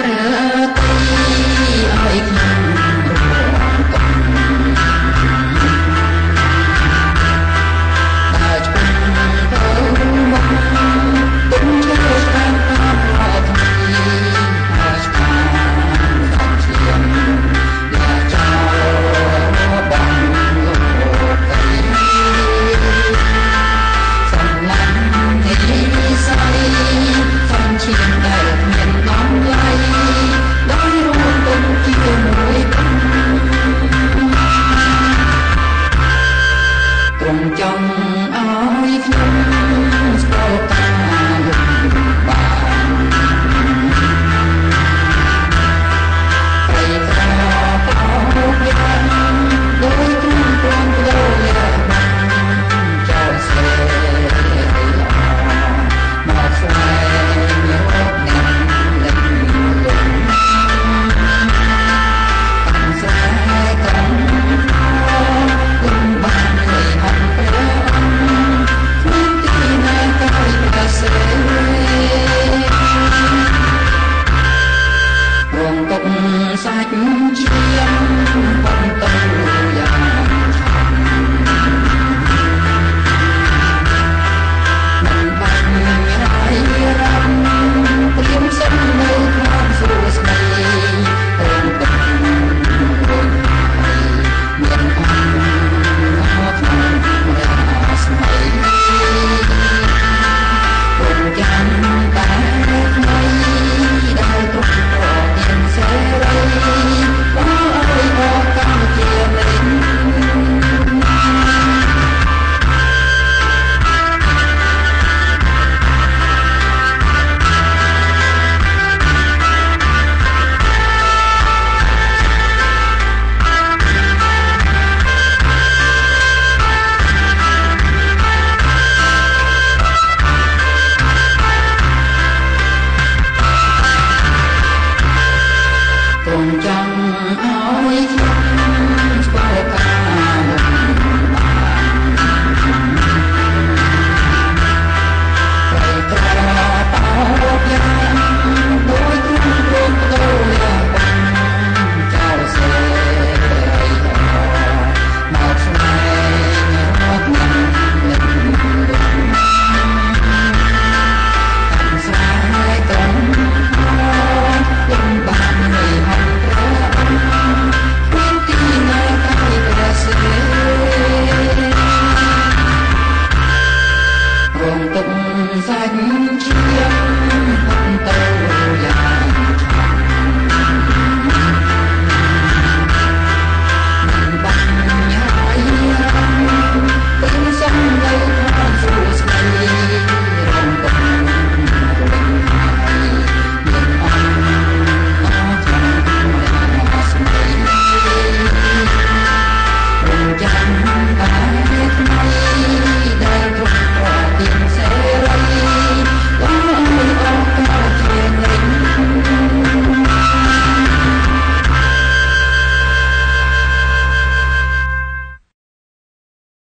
ប្រើទីឲ្យខ្លាំង